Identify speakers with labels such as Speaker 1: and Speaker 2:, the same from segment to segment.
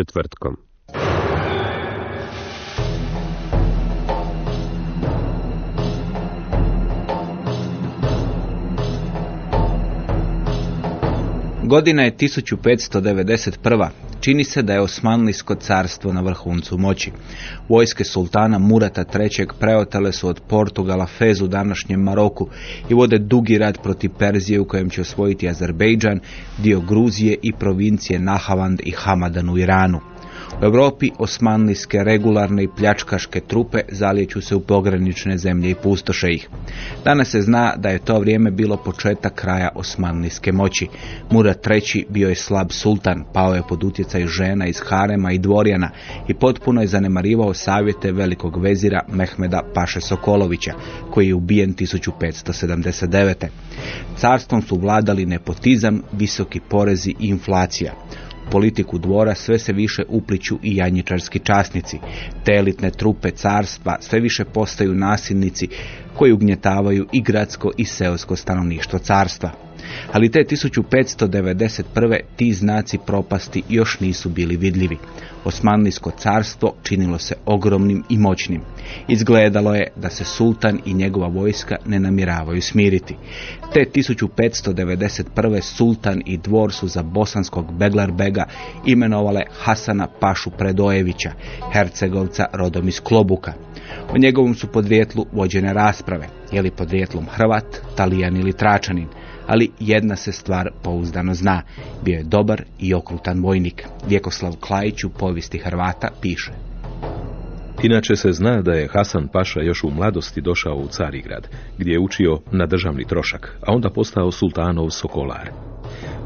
Speaker 1: Četvrtkom.
Speaker 2: Godina je 1591. Čini se da je Osmanlijsko carstvo na vrhuncu moći. Vojske sultana Murata III. preotale su od Portugala Fez u današnjem Maroku i vode dugi rat protiv Perzije u kojem će osvojiti Azerbejdžan, dio Gruzije i provincije Nahavand i Hamadan u Iranu. U Europi osmanlijske regularne i pljačkaške trupe zalijeću se u pogranične zemlje i pustoše ih. Danas se zna da je to vrijeme bilo početak kraja osmanlijske moći. Murat III. bio je slab sultan, pao je pod utjecaj žena iz harema i dvorjana i potpuno je zanemarivao savjete velikog vezira Mehmeda Paše Sokolovića, koji je ubijen 1579. Carstvom su vladali nepotizam, visoki porezi i inflacija politiku dvora sve se više upliću i janjičarski časnici. Te elitne trupe carstva sve više postaju nasilnici koji ugnjetavaju i gradsko i seosko stanovništvo carstva. Ali te 1591. ti znaci propasti još nisu bili vidljivi. Osmanlijsko carstvo činilo se ogromnim i moćnim. Izgledalo je da se sultan i njegova vojska ne namiravaju smiriti. Te 1591. sultan i dvor su za bosanskog Beglarbega imenovale Hasana Pašu Predojevića, hercegovca rodom iz Klobuka. O njegovom su podrijetlu vođene rasprave, je li podrijetlom Hrvat, Talijan ili Tračanin, ali jedna se stvar pouzdano zna. Bio je dobar i okrutan vojnik. Vjekoslav Klajić u povijesti Hrvata piše.
Speaker 3: Inače se zna da je Hasan Paša još u mladosti došao u Carigrad, gdje je učio na državni trošak, a onda postao sultanov sokolar.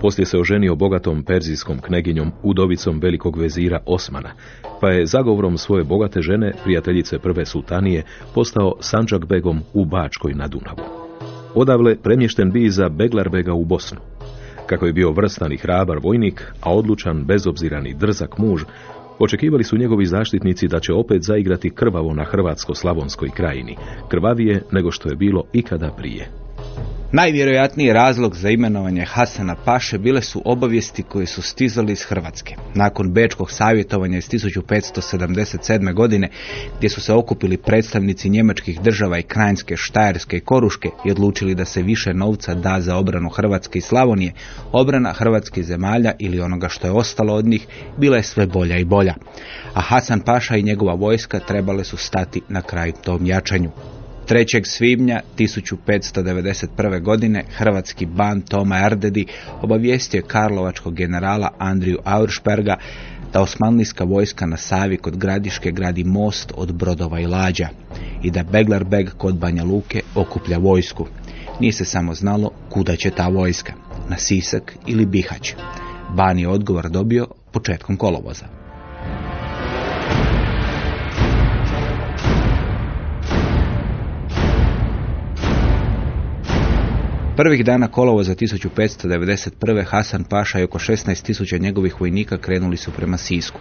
Speaker 3: Poslije se oženio bogatom perzijskom kneginjom, udovicom velikog vezira Osmana, pa je zagovorom svoje bogate žene, prijateljice prve sultanije, postao Sanđak begom u Bačkoj na Dunavu. Odavle premješten bi za Beglarbega u Bosnu. Kako je bio vrstan i hrabar vojnik, a odlučan, bezobziran i drzak muž, očekivali su njegovi zaštitnici da će opet zaigrati krvavo na hrvatsko-slavonskoj krajini, krvavije nego što je bilo ikada prije.
Speaker 2: Najvjerojatniji razlog za imenovanje Hasana Paše bile su obavijesti koje su stizali iz Hrvatske. Nakon Bečkog savjetovanja iz 1577. godine, gdje su se okupili predstavnici njemačkih država i Krajinske, Štajerske i Koruške i odlučili da se više novca da za obranu Hrvatske i Slavonije, obrana hrvatskih zemalja ili onoga što je ostalo od njih bila je sve bolja i bolja. A Hasan Paša i njegova vojska trebale su stati na kraj tom jačanju. 3. svibnja 1591. godine hrvatski ban Toma Erdedi obavijestio je karlovačkog generala Andriju Auersperga da osmanlijska vojska na Savi kod Gradiške gradi most od brodova i lađa i da Beglerbeg kod Banja Luke okuplja vojsku. Nije se samo znalo kuda će ta vojska, na Sisak ili Bihać. Ban je odgovor dobio početkom kolovoza. Prvih dana kolovoza 1591. Hasan Paša i oko 16.000 njegovih vojnika krenuli su prema Sisku.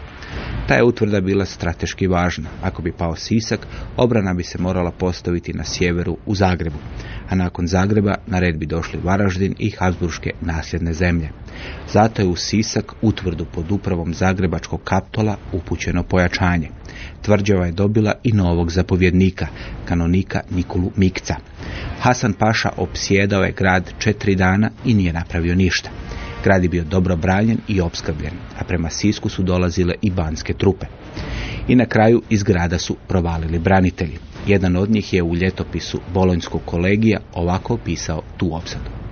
Speaker 2: Ta je utvrda bila strateški važna. Ako bi pao Sisak, obrana bi se morala postaviti na sjeveru u Zagrebu, a nakon Zagreba na red bi došli Varaždin i Habsburške nasljedne zemlje. Zato je u Sisak utvrdu pod upravom Zagrebačkog kaptola upućeno pojačanje. Tvrđava je dobila i novog zapovjednika, kanonika Nikolu Mikca. Hasan Paša opsjedao je grad četiri dana i nije napravio ništa. Grad je bio dobro branjen i opskrbljen, a prema Sisku su dolazile i banske trupe. I na kraju iz grada su provalili branitelji. Jedan od njih je u ljetopisu Bolonjskog kolegija ovako opisao tu opsadu.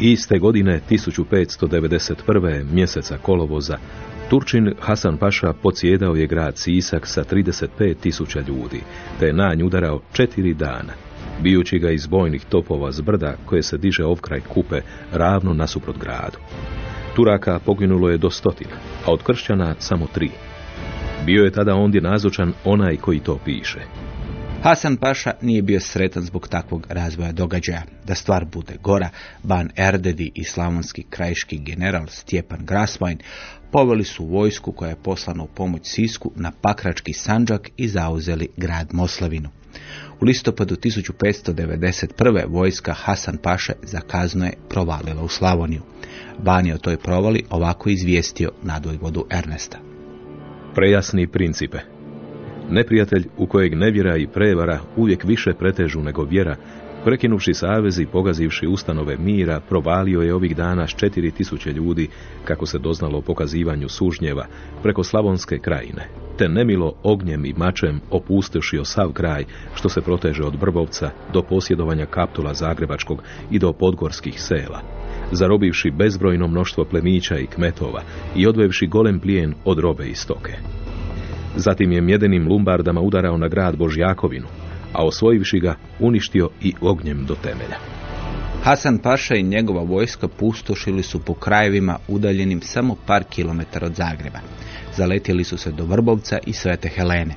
Speaker 3: Iste godine 1591. mjeseca kolovoza Turčin Hasan Paša podsjedao je grad Sisak sa 35 tisuća ljudi, te je na nj udarao četiri dana, bijući ga iz bojnih topova z brda koje se diže ovkraj kupe ravno nasuprot gradu. Turaka poginulo je do stotina, a od kršćana samo tri. Bio je tada ondje nazočan onaj koji to piše.
Speaker 2: Hasan Paša nije bio sretan zbog takvog razvoja događaja. Da stvar bude gora, Ban Erdedi i slavonski krajiški general Stjepan Grasvajn poveli su vojsku koja je poslana u pomoć Sisku na Pakrački Sanđak i zauzeli grad Moslavinu. U listopadu 1591. vojska Hasan Paše zakazno je provalila u Slavoniju. Ban je o toj provali ovako izvijestio nadvojvodu Ernesta.
Speaker 3: Prejasni principe. Neprijatelj u kojeg nevjera i prevara uvijek više pretežu nego vjera, prekinuvši savez i pogazivši ustanove mira, provalio je ovih dana s četiri tisuće ljudi, kako se doznalo o pokazivanju sužnjeva, preko Slavonske krajine, te nemilo ognjem i mačem opustošio sav kraj, što se proteže od Brbovca do posjedovanja kaptula Zagrebačkog i do podgorskih sela, zarobivši bezbrojno mnoštvo plemića i kmetova i odvevši golem plijen od robe i stoke. Zatim je mjedenim lumbardama udarao na grad Božjakovinu, a osvojivši ga uništio i ognjem do temelja.
Speaker 2: Hasan Paša i njegova vojska pustošili su po krajevima udaljenim samo par kilometara od Zagreba. Zaletjeli su se do Vrbovca i Svete Helene.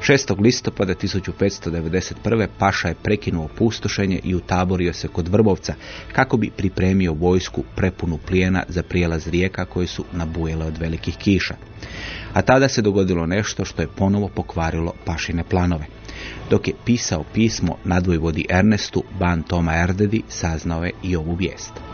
Speaker 2: 6. listopada 1591. Paša je prekinuo pustošenje i utaborio se kod Vrbovca kako bi pripremio vojsku prepunu plijena za prijelaz rijeka koje su nabujele od velikih kiša. A tada se dogodilo nešto što je ponovo pokvarilo Pašine planove. Dok je pisao pismo nadvojvodi Ernestu, ban Toma Erdedi saznao je i ovu vijest.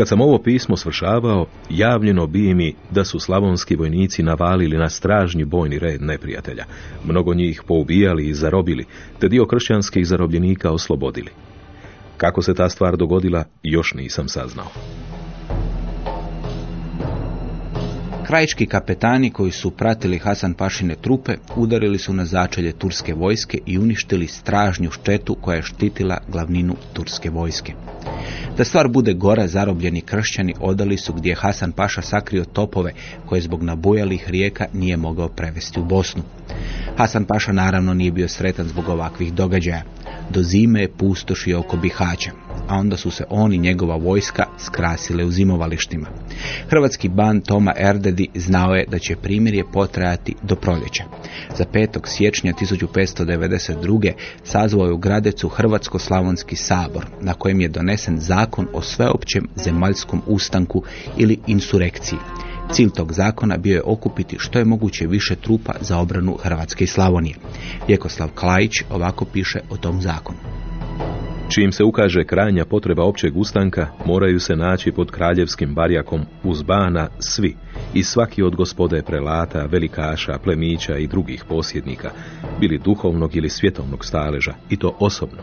Speaker 3: Kad sam ovo pismo svršavao, javljeno bi mi da su slavonski vojnici navalili na stražnji bojni red neprijatelja. Mnogo njih poubijali i zarobili, te dio kršćanskih zarobljenika oslobodili. Kako se ta stvar dogodila, još nisam saznao.
Speaker 2: Krajički kapetani koji su pratili Hasan Pašine trupe udarili su na začelje turske vojske i uništili stražnju štetu koja je štitila glavninu turske vojske. Da stvar bude gora, zarobljeni kršćani odali su gdje je Hasan Paša sakrio topove koje zbog nabujalih rijeka nije mogao prevesti u Bosnu. Hasan Paša naravno nije bio sretan zbog ovakvih događaja. Do zime je pustošio oko Bihaća, a onda su se on i njegova vojska skrasile u zimovalištima. Hrvatski ban Toma Erdedi znao je da će primirje potrajati do proljeća. Za 5. siječnja 1592. sazvao je u Gradecu Hrvatsko-slavonski sabor, na kojem je donesen zakon o sveopćem zemaljskom ustanku ili insurekciji. Cilj tog zakona bio je okupiti što je moguće više trupa za obranu Hrvatske i Slavonije. Vjekoslav Klajić ovako piše o tom zakonu.
Speaker 3: Čim se ukaže krajnja potreba općeg ustanka, moraju se naći pod kraljevskim barjakom uz bana svi i svaki od gospode prelata, velikaša, plemića i drugih posjednika, bili duhovnog ili svjetovnog staleža, i to osobno.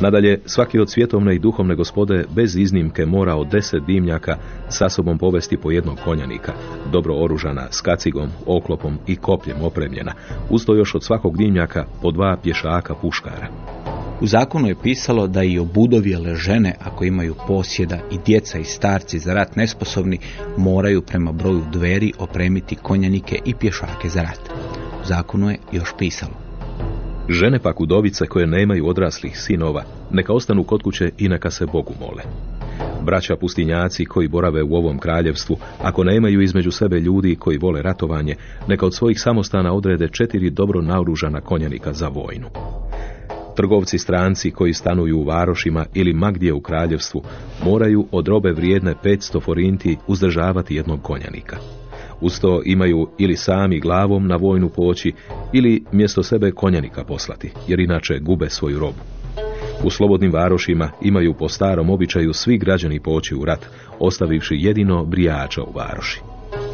Speaker 3: Nadalje, svaki od svjetovne i duhovne gospode bez iznimke mora od deset dimnjaka sa sobom povesti po jednog konjanika, dobro oružana, s kacigom, oklopom i kopljem opremljena, usto još od svakog dimnjaka po dva pješaka puškara.
Speaker 2: U zakonu je pisalo da i obudovjele žene, ako imaju posjeda i djeca i starci za rat nesposobni, moraju prema broju dveri opremiti konjanike i pješake za rat. U zakonu je još pisalo.
Speaker 3: Žene pak udovice koje nemaju odraslih sinova, neka ostanu kod kuće i neka se Bogu mole. Braća pustinjaci koji borave u ovom kraljevstvu, ako nemaju između sebe ljudi koji vole ratovanje, neka od svojih samostana odrede četiri dobro naoružana konjanika za vojnu. Trgovci stranci koji stanuju u varošima ili magdje u kraljevstvu moraju od robe vrijedne 500 forinti uzdržavati jednog konjanika. Uz to imaju ili sami glavom na vojnu poći ili mjesto sebe konjanika poslati, jer inače gube svoju robu. U slobodnim varošima imaju po starom običaju svi građani poći u rat, ostavivši jedino brijača u varoši.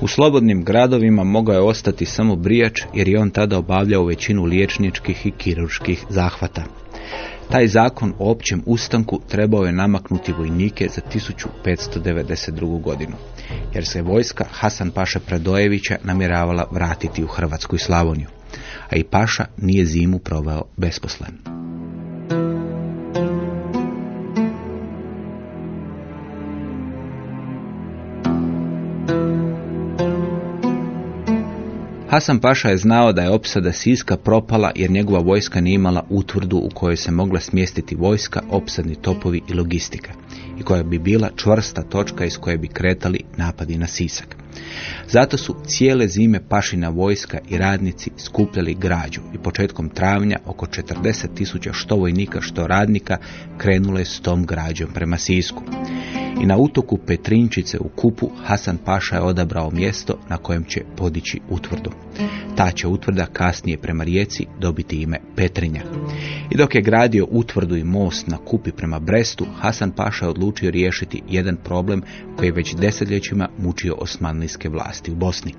Speaker 2: U slobodnim gradovima mogao je ostati samo brijač jer je on tada obavljao većinu liječničkih i kirurških zahvata. Taj zakon o općem ustanku trebao je namaknuti vojnike za 1592. godinu, jer se vojska Hasan Paša Predojevića namjeravala vratiti u Hrvatsku i Slavoniju, a i Paša nije zimu proveo besposlen. Hasan Paša je znao da je opsada Siska propala jer njegova vojska nije imala utvrdu u kojoj se mogla smjestiti vojska, opsadni topovi i logistika i koja bi bila čvrsta točka iz koje bi kretali napadi na Sisak. Zato su cijele zime Pašina vojska i radnici skupljali građu i početkom travnja oko 40 tisuća što vojnika što radnika krenule s tom građom prema Sisku i na utoku Petrinčice u Kupu Hasan Paša je odabrao mjesto na kojem će podići utvrdu. Ta će utvrda kasnije prema rijeci dobiti ime Petrinja. I dok je gradio utvrdu i most na Kupi prema Brestu, Hasan Paša je odlučio riješiti jedan problem koji je već desetljećima mučio osmanlijske vlasti u Bosni.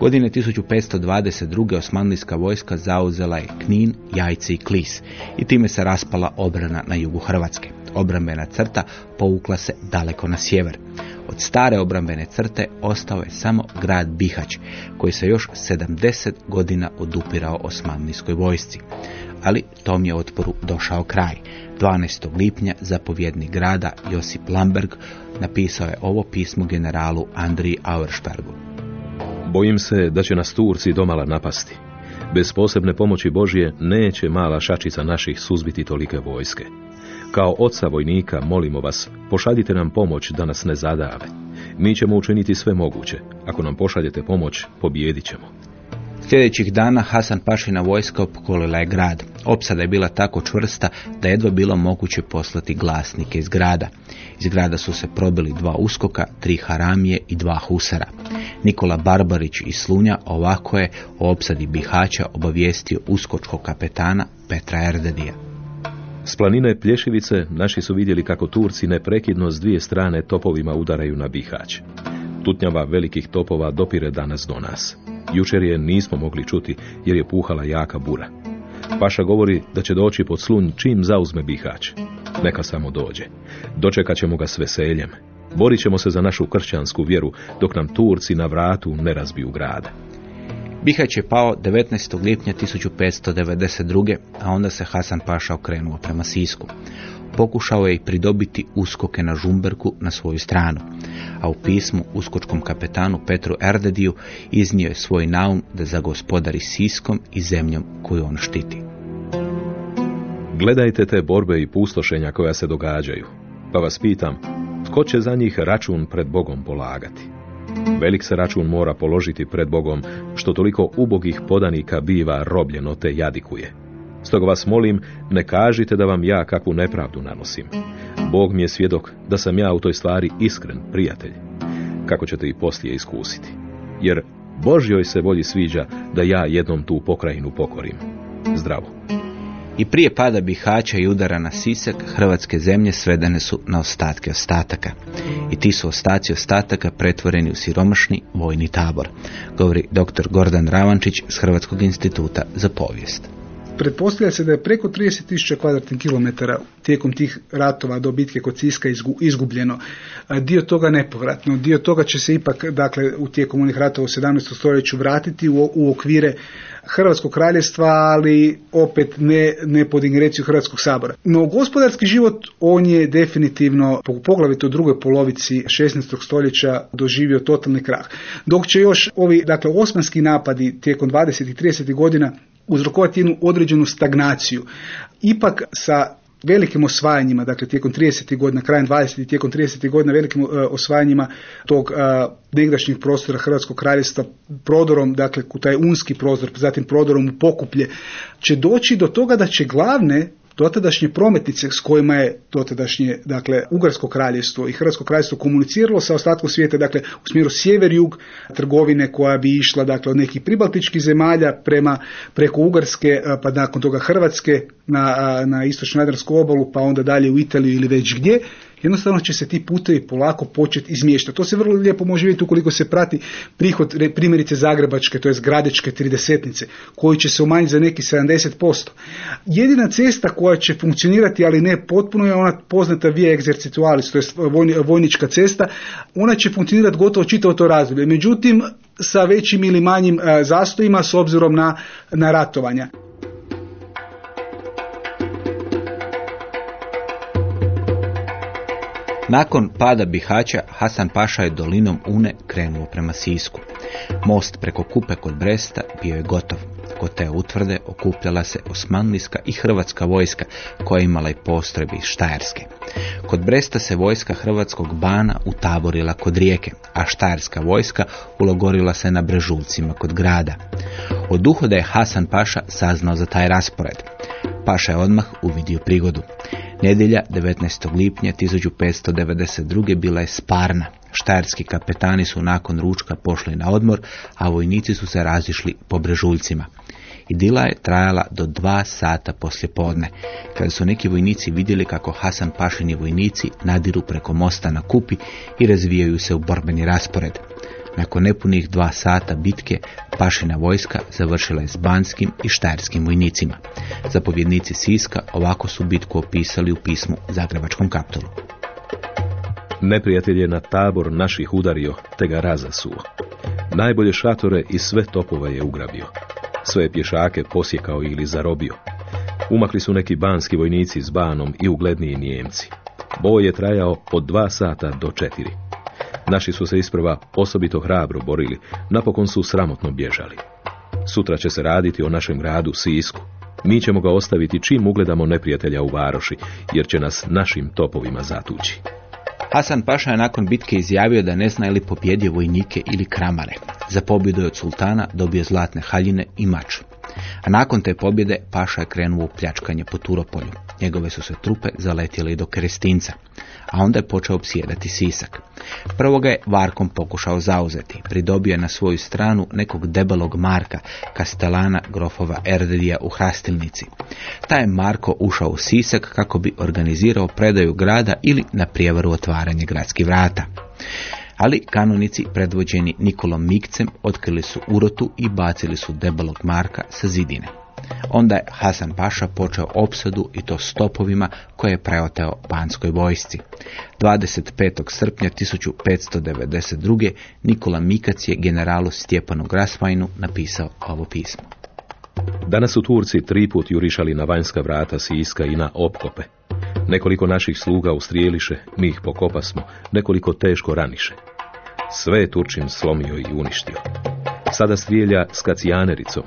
Speaker 2: Godine 1522. osmanlijska vojska zauzela je Knin, Jajce i Klis i time se raspala obrana na jugu Hrvatske obrambena crta povukla se daleko na sjever. Od stare obrambene crte ostao je samo grad Bihać, koji se još 70 godina odupirao osmanlijskoj vojsci. Ali tom je otporu došao kraj. 12. lipnja zapovjednik grada Josip Lamberg napisao je ovo pismo generalu Andriji Auerspergu.
Speaker 3: Bojim se da će nas Turci domala napasti. Bez posebne pomoći Božje neće mala šačica naših suzbiti tolike vojske. Kao oca vojnika molimo vas, pošaljite nam pomoć da nas ne zadave. Mi ćemo učiniti sve moguće. Ako nam pošaljete pomoć, pobijedit ćemo.
Speaker 2: Sljedećih dana Hasan Pašina vojska opkolila je grad. Opsada je bila tako čvrsta da jedva bilo moguće poslati glasnike iz grada. Iz grada su se probili dva uskoka, tri haramije i dva husara. Nikola Barbarić iz Slunja ovako je o opsadi Bihaća obavijestio uskočkog kapetana Petra Erdedija.
Speaker 3: S planine Plješevice naši su vidjeli kako Turci neprekidno s dvije strane topovima udaraju na Bihać. Tutnjava velikih topova dopire danas do nas. Jučer je nismo mogli čuti jer je puhala jaka bura. Paša govori da će doći pod slunj čim zauzme Bihać. Neka samo dođe. Dočekat ćemo ga s veseljem. Borit ćemo se za našu kršćansku vjeru dok nam Turci na vratu ne razbiju grada.
Speaker 2: Bihać je pao 19. lipnja 1592. a onda se Hasan Paša okrenuo prema Sisku. Pokušao je i pridobiti uskoke na Žumberku na svoju stranu, a u pismu uskočkom kapetanu Petru Erdediju iznio je svoj naum da zagospodari Siskom i zemljom koju on štiti.
Speaker 3: Gledajte te borbe i pustošenja koja se događaju, pa vas pitam, tko će za njih račun pred Bogom polagati? Velik se račun mora položiti pred Bogom, što toliko ubogih podanika biva robljeno te jadikuje. Stoga vas molim, ne kažite da vam ja kakvu nepravdu nanosim. Bog mi je svjedok da sam ja u toj stvari iskren prijatelj. Kako ćete i poslije iskusiti. Jer Božjoj se volji sviđa da ja jednom tu pokrajinu pokorim. Zdravo.
Speaker 2: I prije pada Bihaća i udara na Sisak, hrvatske zemlje svedene su na ostatke ostataka. I ti su ostaci ostataka pretvoreni u siromašni vojni tabor, govori dr. Gordan Ravančić s Hrvatskog instituta za povijest.
Speaker 4: Pretpostavlja se da je preko 30.000 kvadratnih kilometara tijekom tih ratova do bitke kod Siska izgubljeno. Dio toga nepovratno, dio toga će se ipak dakle, u tijekom onih ratova u 17. stoljeću vratiti u, u okvire Hrvatskog kraljestva, ali opet ne, ne pod ingerenciju Hrvatskog sabora. No gospodarski život on je definitivno, poglavito u drugoj polovici 16. stoljeća doživio totalni krah. Dok će još ovi, dakle, osmanski napadi tijekom 20. i 30. godina uzrokovati jednu određenu stagnaciju. Ipak sa velikim osvajanjima, dakle tijekom 30. godina, krajem 20. i tijekom 30. godina velikim uh, osvajanjima tog uh, negdašnjih prostora Hrvatskog kraljevstva prodorom, dakle u taj unski prostor, zatim prodorom u pokuplje, će doći do toga da će glavne dotadašnje prometnice s kojima je dotadašnje dakle Ugarsko kraljevstvo i Hrvatsko kraljevstvo komuniciralo sa ostatkom svijeta dakle u smjeru sjever-jug trgovine koja bi išla dakle od nekih pribaltičkih zemalja prema preko Ugarske pa nakon toga Hrvatske na, na istočno obalu pa onda dalje u Italiju ili već gdje jednostavno će se ti putevi polako početi izmještati. To se vrlo lijepo može vidjeti ukoliko se prati prihod primjerice Zagrebačke, to je Gradečke tridesetnice, koji će se umanjiti za neki 70%. Jedina cesta koja će funkcionirati, ali ne potpuno, je ona poznata via exercitualis, to je vojni- vojnička cesta. Ona će funkcionirati gotovo čitavo to razdoblje. Međutim, sa većim ili manjim e, zastojima s obzirom na, na ratovanja.
Speaker 2: Nakon pada Bihaća, Hasan Paša je dolinom Une krenuo prema Sisku. Most preko Kupe kod Bresta bio je gotov. Kod te utvrde okupljala se osmanlijska i hrvatska vojska, koja je imala i postrojbi iz Štajerske. Kod Bresta se vojska hrvatskog bana utaborila kod rijeke, a štajerska vojska ulogorila se na Brežulcima kod grada. Od uhoda je Hasan Paša saznao za taj raspored. Paša je odmah uvidio prigodu. Nedjelja 19. lipnja 1592. bila je sparna. Štajerski kapetani su nakon ručka pošli na odmor, a vojnici su se razišli po brežuljcima. Idila je trajala do dva sata poslje podne, kada su neki vojnici vidjeli kako Hasan Pašini vojnici nadiru preko mosta na kupi i razvijaju se u borbeni raspored. Nakon nepunih dva sata bitke, Pašina vojska završila je s banskim i štajerskim vojnicima. Zapovjednici Siska ovako su bitku opisali u pismu Zagrebačkom kaptolu.
Speaker 3: Neprijatelj je na tabor naših udario, te ga razasuo. Najbolje šatore i sve topove je ugrabio. Sve pješake posjekao ili zarobio. Umakli su neki banski vojnici s banom i ugledniji nijemci. Boj je trajao od dva sata do četiri. Naši su se isprva osobito hrabro borili, napokon su sramotno bježali. Sutra će se raditi o našem gradu Sisku. Mi ćemo ga ostaviti čim ugledamo neprijatelja u varoši, jer će nas našim topovima zatući.
Speaker 2: Hasan Paša je nakon bitke izjavio da ne zna ili pobjedio vojnike ili kramare. Za pobjedu je od sultana dobio zlatne haljine i mač. A nakon te pobjede Paša je krenuo u pljačkanje po Turopolju. Njegove su se trupe zaletjele i do Kerestinca, a onda je počeo psjedati Sisak. Prvo ga je Varkom pokušao zauzeti, pridobio je na svoju stranu nekog debelog Marka, kastelana grofova Erdedija u Hrastilnici. Taj je Marko ušao u Sisak kako bi organizirao predaju grada ili na prijevaru otvaranje gradskih vrata. Ali kanonici predvođeni Nikolom Mikcem otkrili su urotu i bacili su debelog Marka sa zidine. Onda je Hasan Paša počeo opsadu i to stopovima koje je preoteo panskoj vojsci. 25. srpnja 1592. Nikola Mikac je generalu Stjepanu Grasvajnu napisao ovo pismo.
Speaker 3: Danas su Turci tri put jurišali na vanjska vrata Siska i na opkope. Nekoliko naših sluga ustrijeliše, mi ih pokopasmo, nekoliko teško raniše. Sve je Turčin slomio i uništio. Sada strijelja s kacijanericom,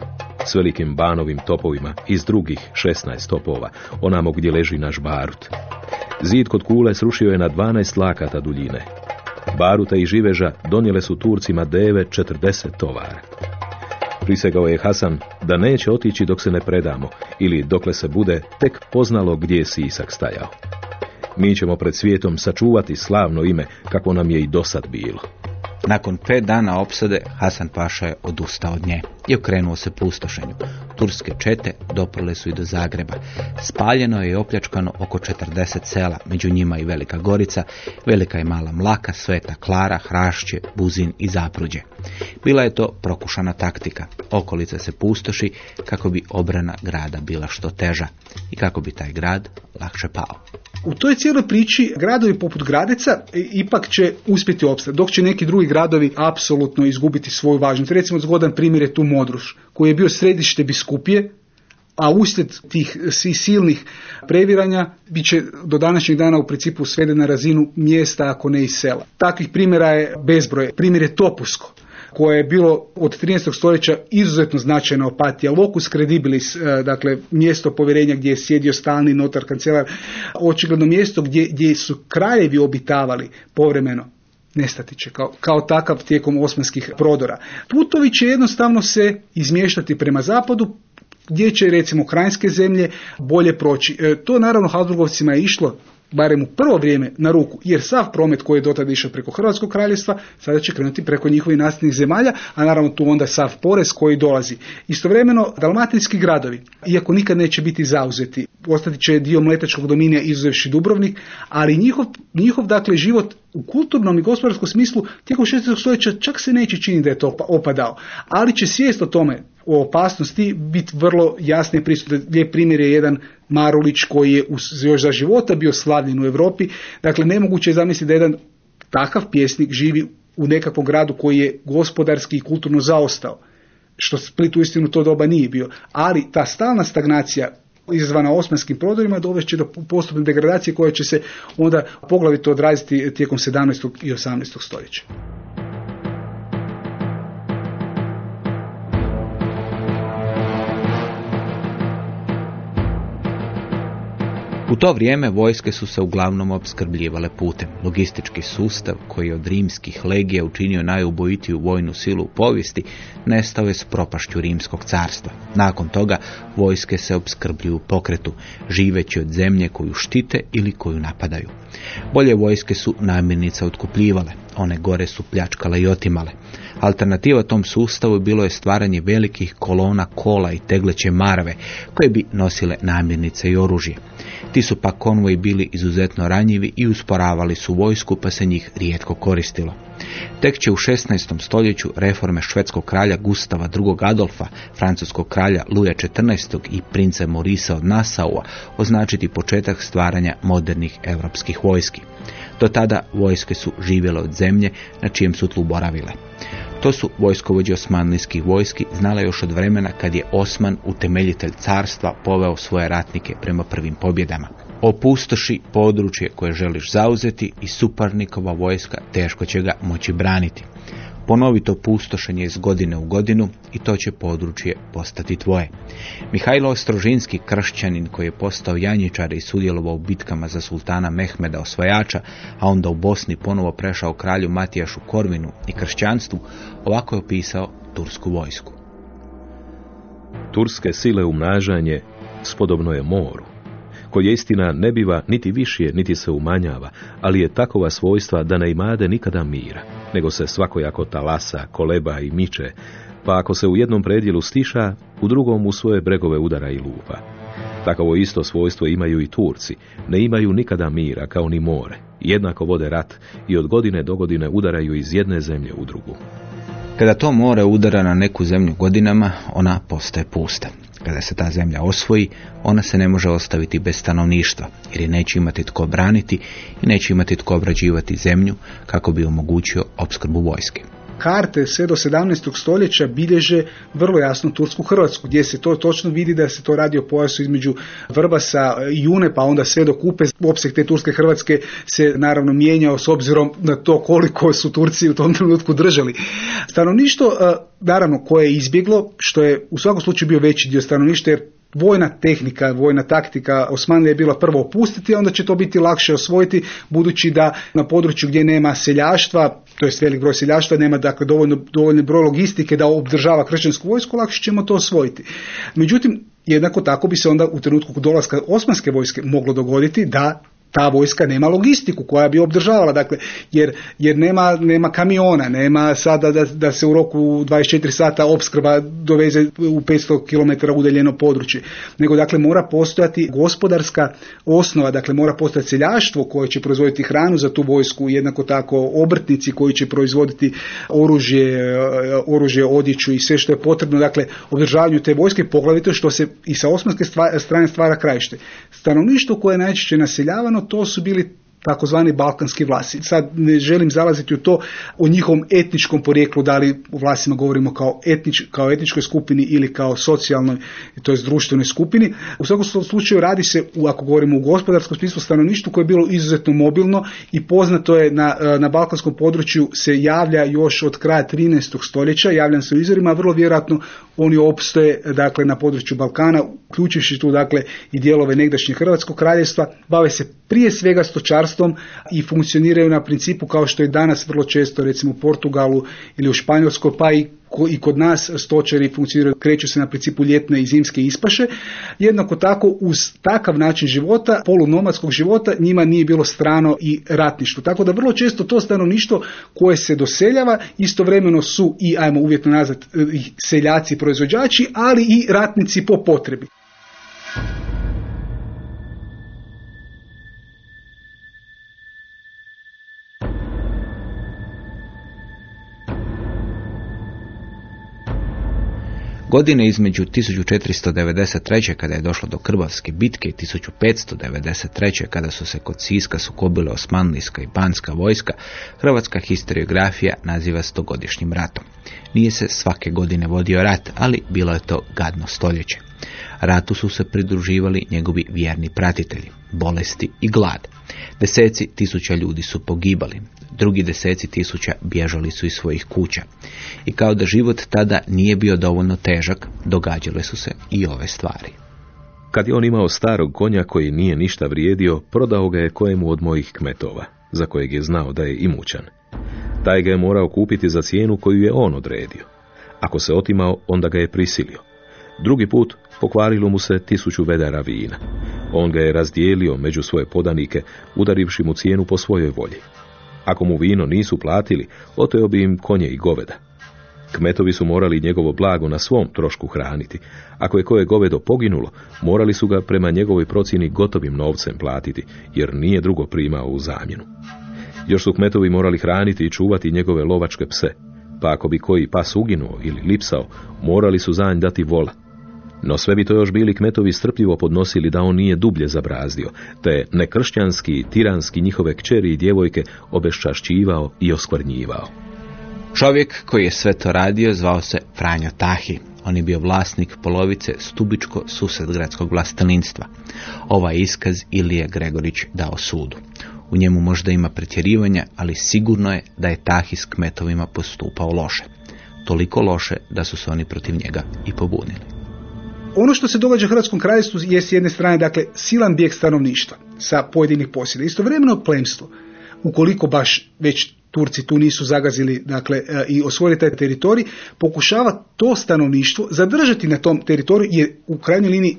Speaker 3: s velikim banovim topovima iz drugih 16 topova, onamo gdje leži naš barut. Zid kod kule srušio je na 12 lakata duljine. Baruta i živeža donijele su Turcima deve 40 tovara. Prisegao je Hasan da neće otići dok se ne predamo ili dokle se bude tek poznalo gdje je Sisak stajao. Mi ćemo pred svijetom sačuvati slavno ime kako nam je i dosad bilo.
Speaker 2: Nakon pet dana opsade, Hasan Paša je odustao od nje i okrenuo se pustošenju. Turske čete doprle su i do Zagreba. Spaljeno je i opljačkano oko 40 sela, među njima i Velika Gorica, Velika i Mala Mlaka, Sveta Klara, Hrašće, Buzin i Zapruđe. Bila je to prokušana taktika. Okolica se pustoši kako bi obrana grada bila što teža i kako bi taj grad lakše pao.
Speaker 4: U toj cijeloj priči gradovi poput Gradeca ipak će uspjeti opstati, dok će neki drugi gradovi apsolutno izgubiti svoju važnost. Recimo zgodan primjer je tu Modruš, koji je bio središte biskupije, a uslijed tih svih silnih previranja bit će do današnjeg dana u principu sveden na razinu mjesta, ako ne i sela. Takvih primjera je bezbroj. Primjer je Topusko koje je bilo od 13. stoljeća izuzetno značajna opatija, locus credibilis, e, dakle mjesto povjerenja gdje je sjedio stalni notar kancelar, očigledno mjesto gdje, gdje su kraljevi obitavali povremeno nestati će kao, kao takav tijekom osmanskih prodora. Putovi će jednostavno se izmještati prema zapadu, gdje će recimo krajinske zemlje bolje proći. E, to naravno Habsburgovcima je išlo barem u prvo vrijeme na ruku, jer sav promet koji je dotad išao preko Hrvatskog kraljevstva, sada će krenuti preko njihovih nasljednih zemalja, a naravno tu onda sav porez koji dolazi. Istovremeno, dalmatinski gradovi, iako nikad neće biti zauzeti, ostati će dio mletačkog dominija izuzevši Dubrovnik, ali njihov, njihov dakle život u kulturnom i gospodarskom smislu tijekom 16. stoljeća čak se neće činiti da je to opadao, ali će svijest o tome o opasnosti biti vrlo jasne prisutne. Lijep primjer je jedan Marulić koji je još za života bio slavljen u Europi. Dakle, nemoguće je zamisliti da jedan takav pjesnik živi u nekakvom gradu koji je gospodarski i kulturno zaostao. Što Split u istinu to doba nije bio. Ali ta stalna stagnacija izazvana osmanskim prodorima dovešće do postupne degradacije koja će se onda poglavito odraziti tijekom 17. i 18. stoljeća.
Speaker 2: U to vrijeme vojske su se uglavnom opskrbljivale putem. Logistički sustav, koji je od rimskih legija učinio najubojitiju vojnu silu u povijesti, nestao je s propašću rimskog carstva. Nakon toga vojske se opskrbljuju u pokretu, živeći od zemlje koju štite ili koju napadaju. Bolje vojske su namirnica otkupljivale, one gore su pljačkale i otimale. Alternativa tom sustavu bilo je stvaranje velikih kolona kola i tegleće marve koje bi nosile namirnice i oružje. Ti su pak konvoji bili izuzetno ranjivi i usporavali su vojsku pa se njih rijetko koristilo. Tek će u 16. stoljeću reforme švedskog kralja Gustava II. Adolfa, francuskog kralja Luja XIV. i prince Morisa od Nasaua označiti početak stvaranja modernih europskih vojski. Do tada vojske su živjele od zemlje na čijem su tlu boravile. To su vojskovođe osmanlijskih vojski znale još od vremena kad je Osman, utemeljitelj carstva, poveo svoje ratnike prema prvim pobjedama. Opustoši područje koje želiš zauzeti i suparnikova vojska teško će ga moći braniti. Ponovito pustošenje iz godine u godinu i to će područje postati tvoje. Mihajlo Ostrožinski, kršćanin koji je postao janjičar i sudjelovao u bitkama za sultana Mehmeda osvajača, a onda u Bosni ponovo prešao kralju Matijašu Korvinu i kršćanstvu, ovako je opisao tursku vojsku.
Speaker 3: Turske sile umnažanje spodobno je moru, koje istina ne biva niti višije, niti se umanjava, ali je takova svojstva da ne imade nikada mira, nego se svakojako talasa, koleba i miče, pa ako se u jednom predjelu stiša, u drugom u svoje bregove udara i lupa. Takovo isto svojstvo imaju i Turci, ne imaju nikada mira kao ni more, jednako vode rat i od godine do godine udaraju iz jedne zemlje u drugu.
Speaker 2: Kada to more udara na neku zemlju godinama, ona postaje pusta. Kada se ta zemlja osvoji, ona se ne može ostaviti bez stanovništva, jer je neće imati tko braniti i neće imati tko obrađivati zemlju kako bi omogućio opskrbu vojske
Speaker 4: karte sve do 17. stoljeća bilježe vrlo jasno Tursku Hrvatsku, gdje se to točno vidi da se to radi o pojasu između Vrbasa i June, pa onda sve do Kupe. Opseg te Turske Hrvatske se naravno mijenjao s obzirom na to koliko su Turci u tom trenutku držali. Stanovništvo, e, naravno, koje je izbjeglo, što je u svakom slučaju bio veći dio stanovništva, jer vojna tehnika, vojna taktika Osmanlije je bila prvo opustiti, onda će to biti lakše osvojiti, budući da na području gdje nema seljaštva, to jest velik broj seljaštva, nema dakle dovoljno, dovoljno broj logistike da obdržava kršćansku vojsku, lakše ćemo to osvojiti. Međutim, jednako tako bi se onda u trenutku dolaska osmanske vojske moglo dogoditi da ta vojska nema logistiku koja bi obdržavala, dakle, jer, jer nema, nema kamiona, nema sada da, da se u roku 24 sata opskrba doveze u 500 km udaljeno područje, nego dakle mora postojati gospodarska osnova, dakle mora postojati seljaštvo koje će proizvoditi hranu za tu vojsku, jednako tako obrtnici koji će proizvoditi oružje, oružje, odjeću i sve što je potrebno, dakle, održavanju te vojske, poglavito što se i sa osmanske strane stvara krajište. Stanovništvo koje je najčešće naseljavano to su bili takozvani balkanski vlasi. Sad ne želim zalaziti u to o njihovom etničkom porijeklu, da li u vlasima govorimo kao, etnič, kao etničkoj skupini ili kao socijalnoj, to je društvenoj skupini. U svakom slučaju radi se, ako govorimo u gospodarskom smislu, stanovništvu koje je bilo izuzetno mobilno i poznato je na, na balkanskom području se javlja još od kraja 13. stoljeća, javljan se u izvorima, vrlo vjerojatno oni opstoje dakle, na području Balkana, uključujući tu dakle i dijelove negdašnjeg Hrvatskog kraljevstva, bave se prije svega stočarstvom i funkcioniraju na principu kao što je danas vrlo često recimo u Portugalu ili u Španjolskoj pa i ko- i kod nas stočari funkcioniraju, kreću se na principu ljetne i zimske ispaše. Jednako tako uz takav način života, polunomadskog života, njima nije bilo strano i ratništvo. Tako da vrlo često to stanovništvo koje se doseljava istovremeno su i, ajmo uvjetno nazvat, i seljaci proizvođači, ali i ratnici po potrebi.
Speaker 2: Godine između 1493. kada je došlo do Krvavske bitke i 1593. kada su se kod Siska sukobile Osmanlijska i Banska vojska, hrvatska historiografija naziva stogodišnjim ratom. Nije se svake godine vodio rat, ali bilo je to gadno stoljeće. Ratu su se pridruživali njegovi vjerni pratitelji, bolesti i glad. Deseci tisuća ljudi su pogibali, drugi deseci tisuća bježali su iz svojih kuća. I kao da život tada nije bio dovoljno težak, događale su se i ove stvari.
Speaker 3: Kad je on imao starog konja koji nije ništa vrijedio, prodao ga je kojemu od mojih kmetova, za kojeg je znao da je imućan. Taj ga je morao kupiti za cijenu koju je on odredio. Ako se otimao, onda ga je prisilio. Drugi put pokvarilo mu se tisuću vedara vina. On ga je razdijelio među svoje podanike, udarivši mu cijenu po svojoj volji. Ako mu vino nisu platili, oteo bi im konje i goveda. Kmetovi su morali njegovo blago na svom trošku hraniti. Ako je koje govedo poginulo, morali su ga prema njegovoj procjeni gotovim novcem platiti, jer nije drugo primao u zamjenu. Još su kmetovi morali hraniti i čuvati njegove lovačke pse, pa ako bi koji pas uginuo ili lipsao, morali su za nj dati vola. No sve bi to još bili kmetovi strpljivo podnosili da on nije dublje zabrazdio, te nekršćanski i tiranski njihove kćeri i djevojke obeščašćivao i oskvrnjivao.
Speaker 2: Čovjek koji je sve to radio zvao se Franjo Tahi. On je bio vlasnik polovice stubičko susedgradskog vlastelinstva. Ovaj iskaz Ilije Gregorić dao sudu. U njemu možda ima pretjerivanja, ali sigurno je da je Tahi s kmetovima postupao loše. Toliko loše da su se oni protiv njega i pobunili.
Speaker 4: Ono što se događa Hrvatskom kraljestvu je s jedne strane dakle silan bijeg stanovništva sa pojedinih posjeda. Istovremeno plemstvo, ukoliko baš već Turci tu nisu zagazili dakle, e, i osvojili taj teritorij, pokušava to stanovništvo zadržati na tom teritoriju jer u krajnjoj liniji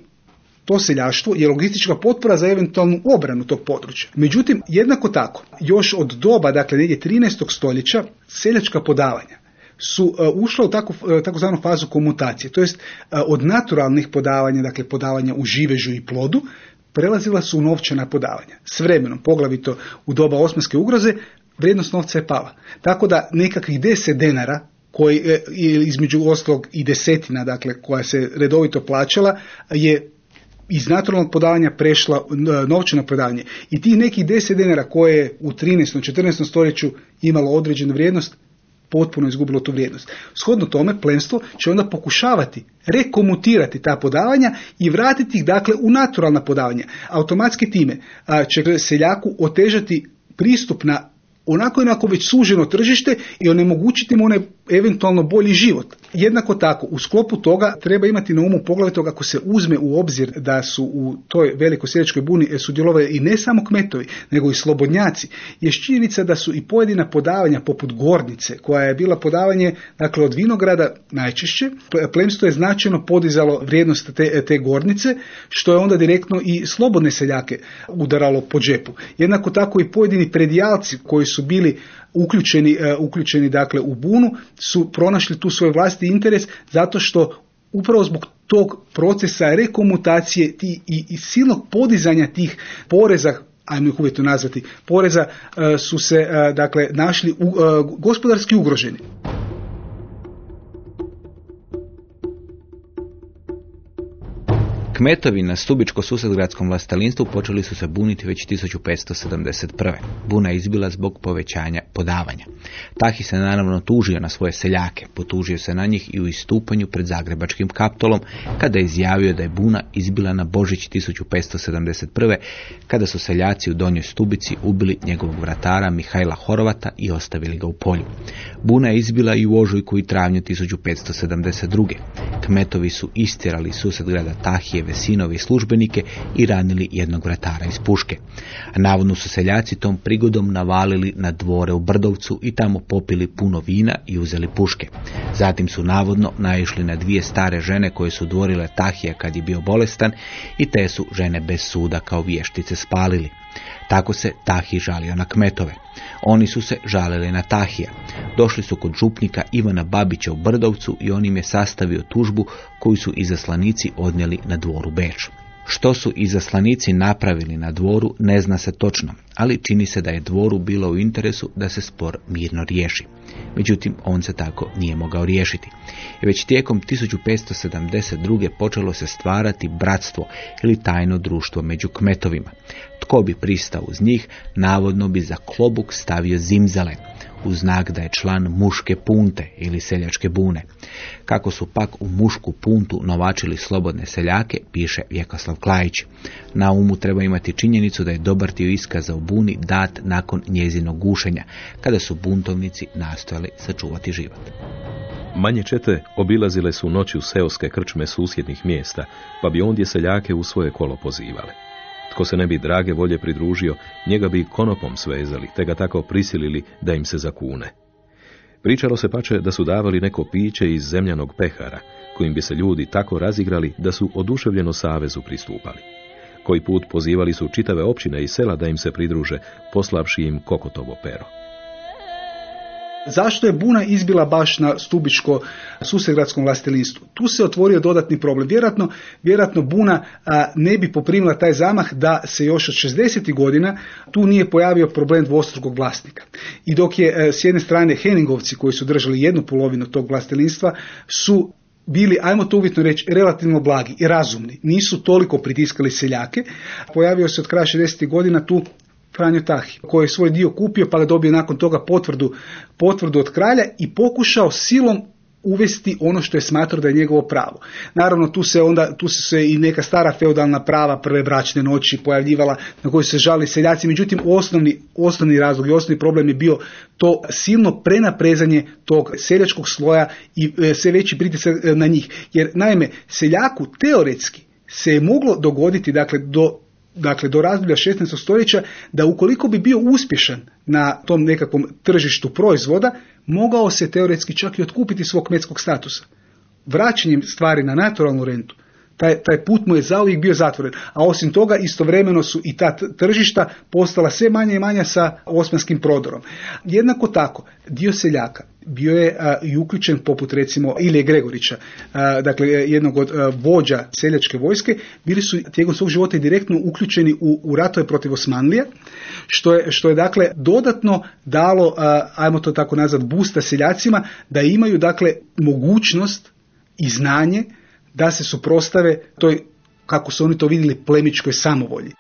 Speaker 4: to seljaštvo je logistička potpora za eventualnu obranu tog područja. Međutim, jednako tako, još od doba, dakle negdje 13. stoljeća, seljačka podavanja su uh, ušla u tako, uh, takozvanu fazu komutacije, to jest uh, od naturalnih podavanja, dakle podavanja u živežu i plodu, prelazila su u novčana podavanja. S vremenom, poglavito u doba osmanske ugroze, vrijednost novca je pala. Tako da nekakvih 10 denara koji e, ili između ostalog i desetina, dakle, koja se redovito plaćala, je iz naturalnog podavanja prešla e, novčano podavanje. I tih nekih 10 denara koje je u 13. 14. stoljeću imalo određenu vrijednost, potpuno izgubilo tu vrijednost. Shodno tome, plemstvo će onda pokušavati rekomutirati ta podavanja i vratiti ih dakle u naturalna podavanja. Automatski time će seljaku otežati pristup na onako i onako već suženo tržište i onemogućiti mu onaj eventualno bolji život. Jednako tako, u sklopu toga treba imati na umu poglavito ako se uzme u obzir da su u toj velikoj sjeličkoj buni sudjelovali i ne samo kmetovi, nego i slobodnjaci, je činjenica da su i pojedina podavanja poput Gornice, koja je bila podavanje dakle, od vinograda najčešće, plemstvo je značajno podizalo vrijednost te, te gornice, što je onda direktno i slobodne seljake udaralo po džepu. Jednako tako i pojedini predijalci koji su bili uključeni, uh, uključeni dakle u bunu su pronašli tu svoj vlastiti interes zato što upravo zbog tog procesa rekomutacije ti, i, i silnog podizanja tih poreza ajmo ih uvjetno nazvati, poreza uh, su se uh, dakle našli u, gospodarski ugroženi.
Speaker 2: Kmetovi na Stubičko-Susedgradskom vlastelinstvu počeli su se buniti već 1571. Buna je izbila zbog povećanja podavanja. Tahi se naravno tužio na svoje seljake, potužio se na njih i u istupanju pred Zagrebačkim kaptolom, kada je izjavio da je Buna izbila na Božić 1571. kada su seljaci u Donjoj Stubici ubili njegovog vratara Mihajla Horovata i ostavili ga u polju. Buna je izbila i u ožujku i travnju 1572. Kmetovi su istjerali sused grada Tahije kraljeve sinove i službenike i ranili jednog vratara iz puške. Navodno su seljaci tom prigodom navalili na dvore u Brdovcu i tamo popili puno vina i uzeli puške. Zatim su navodno naišli na dvije stare žene koje su dvorile Tahija kad je bio bolestan i te su žene bez suda kao vještice spalili. Tako se Tahi žalio na kmetove. Oni su se žalili na Tahija. Došli su kod župnika Ivana Babića u Brdovcu i on im je sastavio tužbu koju su izaslanici odnijeli na dvoru Beč. Što su izaslanici napravili na dvoru ne zna se točno, ali čini se da je dvoru bilo u interesu da se spor mirno riješi. Međutim, on se tako nije mogao riješiti. I već tijekom 1572. počelo se stvarati bratstvo ili tajno društvo među kmetovima. Tko bi pristao uz njih, navodno bi za klobuk stavio zimzale, u znak da je član muške punte ili seljačke bune. Kako su pak u mušku puntu novačili slobodne seljake, piše Vjekoslav Klajić. Na umu treba imati činjenicu da je dobar dio iskaza u buni dat nakon njezinog gušenja, kada su buntovnici nastojali sačuvati život.
Speaker 3: Manje čete obilazile su noći u seoske krčme susjednih mjesta, pa bi ondje seljake u svoje kolo pozivale. Tko se ne bi drage volje pridružio, njega bi konopom svezali, te ga tako prisilili da im se zakune. Pričalo se pače da su davali neko piće iz zemljanog pehara, kojim bi se ljudi tako razigrali da su oduševljeno savezu pristupali. Koji put pozivali su čitave općine i sela da im se pridruže, poslavši im kokotovo pero.
Speaker 4: Zašto je buna izbila baš na Stubičko susjegradskom vlastelinstvu? Tu se otvorio dodatni problem. Vjerojatno, vjerojatno buna a, ne bi poprimila taj zamah da se još od 60. godina tu nije pojavio problem dvostrukog vlasnika. I dok je e, s jedne strane Heningovci koji su držali jednu polovinu tog vlastelinstva su bili, ajmo to uvjetno reći, relativno blagi i razumni. Nisu toliko pritiskali seljake. Pojavio se od kraja 60. godina tu Franjo Tahi, koji je svoj dio kupio pa ga dobio nakon toga potvrdu, potvrdu od kralja i pokušao silom uvesti ono što je smatrao da je njegovo pravo. Naravno tu se onda tu se i neka stara feudalna prava prve bračne noći pojavljivala na koju se žali seljaci, međutim osnovni, osnovni razlog i osnovni problem je bio to silno prenaprezanje tog seljačkog sloja i e, sve veći pritisak e, na njih. Jer naime seljaku teoretski se je moglo dogoditi dakle do dakle do razdoblja 16. stoljeća da ukoliko bi bio uspješan na tom nekakvom tržištu proizvoda, mogao se teoretski čak i otkupiti svog kmetskog statusa. Vraćanjem stvari na naturalnu rentu, taj, taj put mu je zauvijek bio zatvoren. A osim toga, istovremeno su i ta tržišta postala sve manje i manja sa osmanskim prodorom. Jednako tako, dio seljaka bio je i uključen poput recimo Ilije Gregorića, dakle jednog od vođa seljačke vojske, bili su tijekom svog života direktno uključeni u, u ratove protiv Osmanlija, što je, što je dakle dodatno dalo, ajmo to tako nazvat, busta seljacima, da imaju dakle mogućnost i znanje da se suprostave toj, kako su oni to vidjeli, plemičkoj samovolji.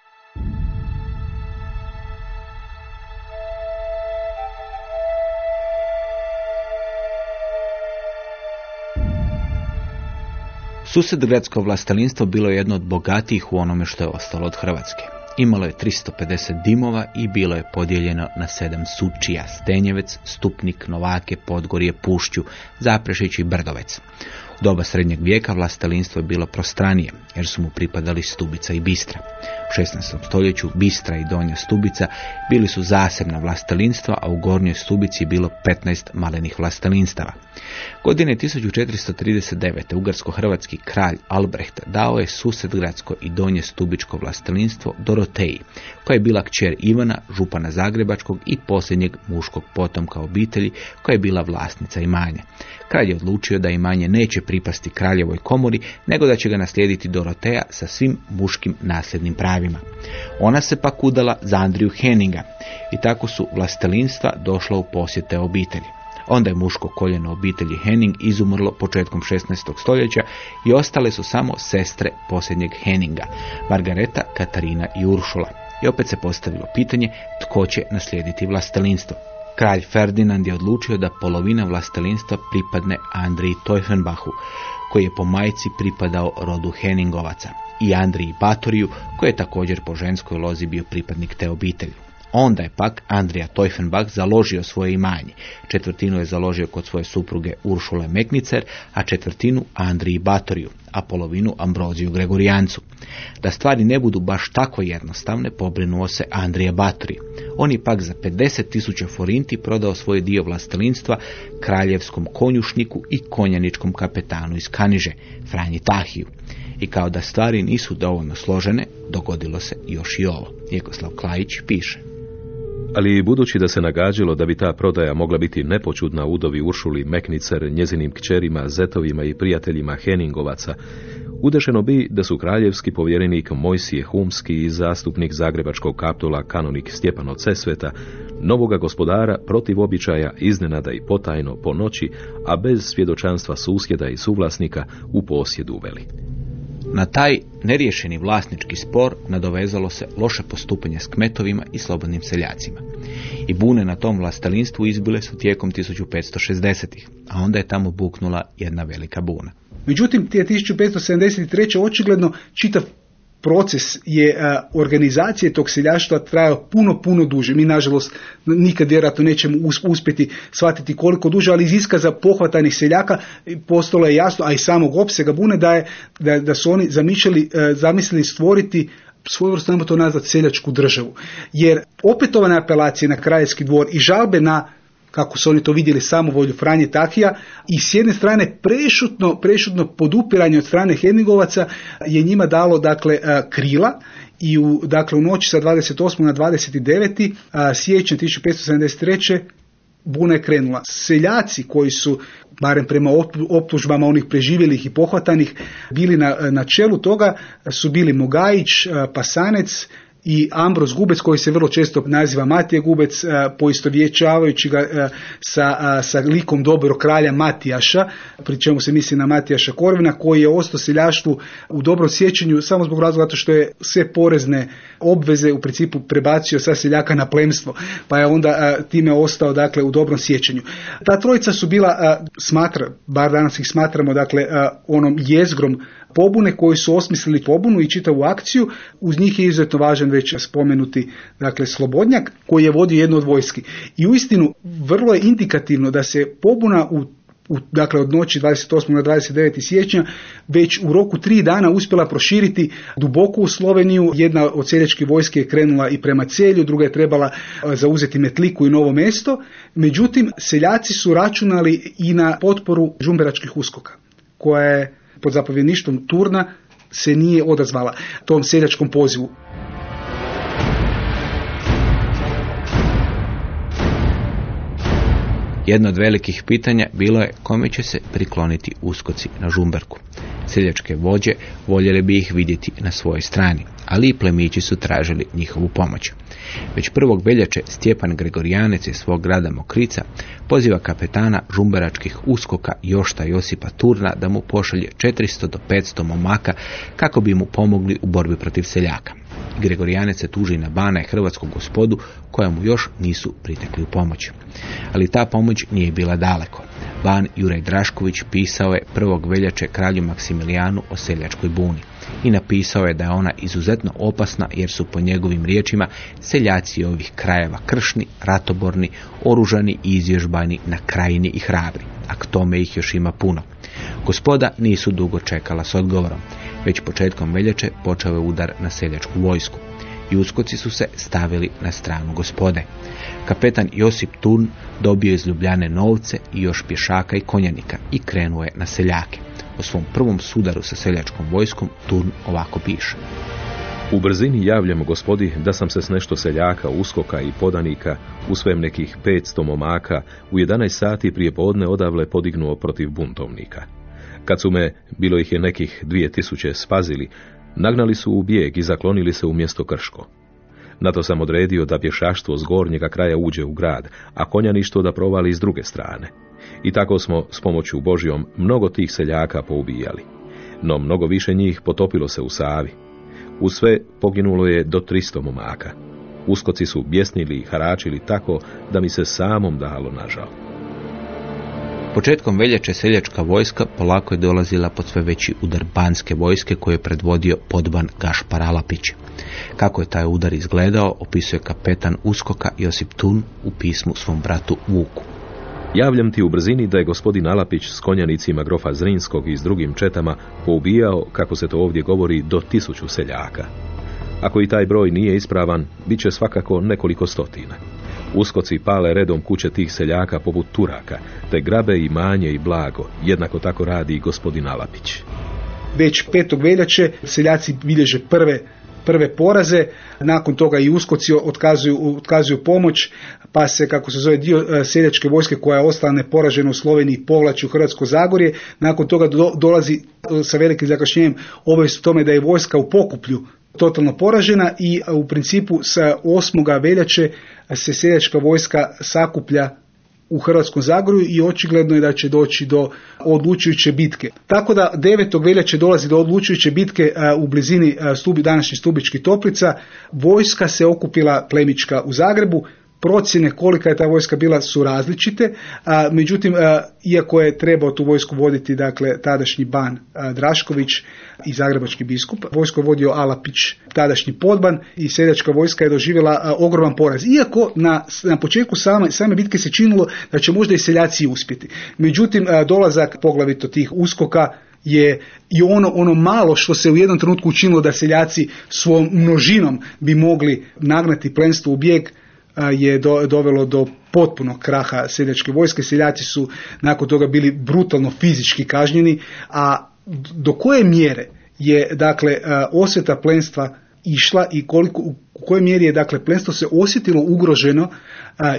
Speaker 2: Susedgradsko vlastelinstvo bilo je jedno od bogatijih u onome što je ostalo od Hrvatske. Imalo je 350 dimova i bilo je podijeljeno na sedam sučija, Stenjevec, Stupnik, Novake, Podgorje, Pušću, Zaprešić i Brdovec. Doba srednjeg vijeka vlastelinstvo je bilo prostranije, jer su mu pripadali Stubica i Bistra. U 16. stoljeću Bistra i Donja Stubica bili su zasebna vlastelinstva, a u Gornjoj Stubici je bilo 15 malenih vlastelinstava. Godine 1439. ugarsko-hrvatski kralj Albrecht dao je susedgradsko i donje stubičko vlastelinstvo Doroteji, koja je bila kćer Ivana, župana Zagrebačkog i posljednjeg muškog potomka obitelji, koja je bila vlasnica imanja. Kralj je odlučio da imanje neće pripasti kraljevoj komori, nego da će ga naslijediti Doroteja sa svim muškim nasljednim pravima. Ona se pak udala za Andriju Henninga i tako su vlastelinstva došla u posjete obitelji. Onda je muško koljeno obitelji Henning izumrlo početkom 16. stoljeća i ostale su samo sestre posljednjeg Henninga, Margareta, Katarina i Uršula. I opet se postavilo pitanje tko će naslijediti vlastelinstvo. Kralj Ferdinand je odlučio da polovina vlastelinstva pripadne Andriji Teufenbachu, koji je po majci pripadao rodu Henningovaca, i Andriji Batoriju, koji je također po ženskoj lozi bio pripadnik te obitelji. Onda je pak Andrija Teufenbach založio svoje imanje. Četvrtinu je založio kod svoje supruge Uršule Meknicer, a četvrtinu Andriji Batoriju, a polovinu Ambroziju Gregorijancu. Da stvari ne budu baš tako jednostavne, pobrinuo se Andrija Batori. On je pak za 50.000 forinti prodao svoj dio vlastelinstva kraljevskom konjušniku i konjaničkom kapetanu iz Kaniže, Franji Tahiju. I kao da stvari nisu dovoljno složene, dogodilo se još i ovo. Jekoslav Klajić piše.
Speaker 3: Ali budući da se nagađalo da bi ta prodaja mogla biti nepočudna udovi Uršuli Meknicer, njezinim kćerima, zetovima i prijateljima Heningovaca, udešeno bi da su kraljevski povjerenik Mojsije Humski i zastupnik Zagrebačkog kaptula kanonik Stjepano Cesveta, novoga gospodara protiv običaja iznenada i potajno po noći, a bez svjedočanstva susjeda i suvlasnika u posjedu uveli.
Speaker 2: Na taj neriješeni vlasnički spor nadovezalo se loše postupanje s kmetovima i slobodnim seljacima. I bune na tom vlastelinstvu izbile su tijekom 1560-ih, a onda je tamo buknula jedna velika buna.
Speaker 4: Međutim, tije 1573. očigledno čitav proces je a, organizacije tog seljaštva trajao puno, puno duže. Mi, nažalost, nikad vjerojatno nećemo us- uspjeti shvatiti koliko duže, ali iz iskaza pohvatanih seljaka postalo je jasno, a i samog opsega bune, da, je, da, da su oni zamišljali, e, zamislili stvoriti svojevrsno to nazvati seljačku državu. Jer opetovane apelacije na kraljevski dvor i žalbe na kako su oni to vidjeli samovolju Franje Tahija i s jedne strane prešutno, prešutno podupiranje od strane Hednigovaca je njima dalo dakle e, krila i u, dakle, u noći sa 28. na 29. a, siječnja 1573. buna je krenula. Seljaci koji su, barem prema op- optužbama onih preživjelih i pohvatanih, bili na, na čelu toga, su bili Mogajić, Pasanec, i Ambros Gubec koji se vrlo često naziva Matija Gubec a, poistovjećavajući ga a, sa, a, sa likom dobro kralja Matijaša, pri čemu se misli na Matijaša Korvina koji je ostao seljaštvu u dobrom sjećanju samo zbog razloga zato što je sve porezne obveze u principu prebacio sa seljaka na plemstvo, pa je onda time ostao dakle u dobrom sjećanju. Ta trojica su bila smatra, bar danas ih smatramo dakle onom jezgrom pobune koji su osmislili pobunu i čitavu akciju. Uz njih je izuzetno važan već spomenuti dakle Slobodnjak koji je vodio jednu od vojski. I uistinu vrlo je indikativno da se pobuna u u, dakle od noći 28. na 29. siječnja već u roku tri dana uspjela proširiti duboko u Sloveniju. Jedna od seljačke vojske je krenula i prema celju, druga je trebala a, zauzeti Metliku i novo mesto. Međutim, seljaci su računali i na potporu žumberačkih uskoka, koja je pod zapovjedništvom Turna se nije odazvala tom seljačkom pozivu.
Speaker 2: Jedno od velikih pitanja bilo je kome će se prikloniti uskoci na Žumberku. Seljačke vođe voljeli bi ih vidjeti na svojoj strani, ali i plemići su tražili njihovu pomoć. Već prvog veljače Stjepan Gregorijanec iz svog grada Mokrica poziva kapetana žumberačkih uskoka Jošta Josipa Turna da mu pošalje 400 do 500 momaka kako bi mu pomogli u borbi protiv seljaka. Gregorijanec se tuži na bana i hrvatsku gospodu koja mu još nisu pritekli u pomoć. Ali ta pomoć nije bila daleko. Ban Juraj Drašković pisao je prvog veljače kralju Maksimilijanu o seljačkoj buni i napisao je da je ona izuzetno opasna jer su po njegovim riječima seljaci ovih krajeva kršni, ratoborni, oružani i izvježbani na krajini i hrabri, a k tome ih još ima puno. Gospoda nisu dugo čekala s odgovorom. Već početkom veljače počeo je udar na seljačku vojsku i uskoci su se stavili na stranu gospode. Kapetan Josip Turn dobio iz Ljubljane novce i još pješaka i konjanika i krenuo je na seljake. O svom prvom sudaru sa seljačkom vojskom Turn ovako piše.
Speaker 3: U brzini javljam gospodi da sam se s nešto seljaka, uskoka i podanika, u svem nekih 500 momaka, u 11 sati prije podne odavle podignuo protiv buntovnika. Kad su me, bilo ih je nekih 2000, spazili, nagnali su u bijeg i zaklonili se u mjesto Krško. Na to sam odredio da pješaštvo s gornjega kraja uđe u grad, a konjaništvo da provali s druge strane. I tako smo, s pomoću Božjom, mnogo tih seljaka poubijali. No mnogo više njih potopilo se u Savi. U sve poginulo je do 300 momaka. Uskoci su bjesnili i haračili tako da mi se samom dalo nažal.
Speaker 2: Početkom veljače seljačka vojska polako je dolazila pod sve veći udar banske vojske koje je predvodio podban Gašpar Alapić. Kako je taj udar izgledao, opisuje kapetan Uskoka Josip Tun u pismu svom bratu Vuku.
Speaker 3: Javljam ti u brzini da je gospodin Alapić s konjanicima grofa Zrinskog i s drugim četama poubijao, kako se to ovdje govori, do tisuću seljaka. Ako i taj broj nije ispravan, bit će svakako nekoliko stotina. Uskoci pale redom kuće tih seljaka poput Turaka, te grabe i manje i blago, jednako tako radi i gospodin Alapić.
Speaker 4: Već 5. veljače seljaci bilježe prve prve poraze, nakon toga i uskoci otkazuju, otkazuju pomoć, pa se, kako se zove, dio e, seljačke vojske koja je ostala neporažena u Sloveniji povlači u Hrvatsko Zagorje, nakon toga dolazi e, sa velikim zakašnjenjem obavijest o tome da je vojska u pokuplju totalno poražena i u principu sa 8. veljače se seljačka vojska sakuplja u Hrvatskom Zagorju i očigledno je da će doći do odlučujuće bitke. Tako da 9. veljače dolazi do odlučujuće bitke u blizini stubi, današnjih Stubičkih toplica. Vojska se okupila plemička u Zagrebu, procjene kolika je ta vojska bila su različite, a, međutim, iako je trebao tu vojsku voditi dakle, tadašnji ban Drašković i zagrebački biskup, vojsko je vodio Alapić, tadašnji podban i seljačka vojska je doživjela ogroman poraz. Iako na, na početku same, same bitke se činilo da će možda i seljaci uspjeti. Međutim, dolazak poglavito tih uskoka je i ono, ono malo što se u jednom trenutku učinilo da seljaci svom množinom bi mogli nagnati plenstvo u bijeg, je dovelo do potpunog kraha seljačke vojske. Seljaci su nakon toga bili brutalno fizički kažnjeni, a do koje mjere je dakle osveta plenstva išla i koliko, u kojoj mjeri je dakle plenstvo se osjetilo ugroženo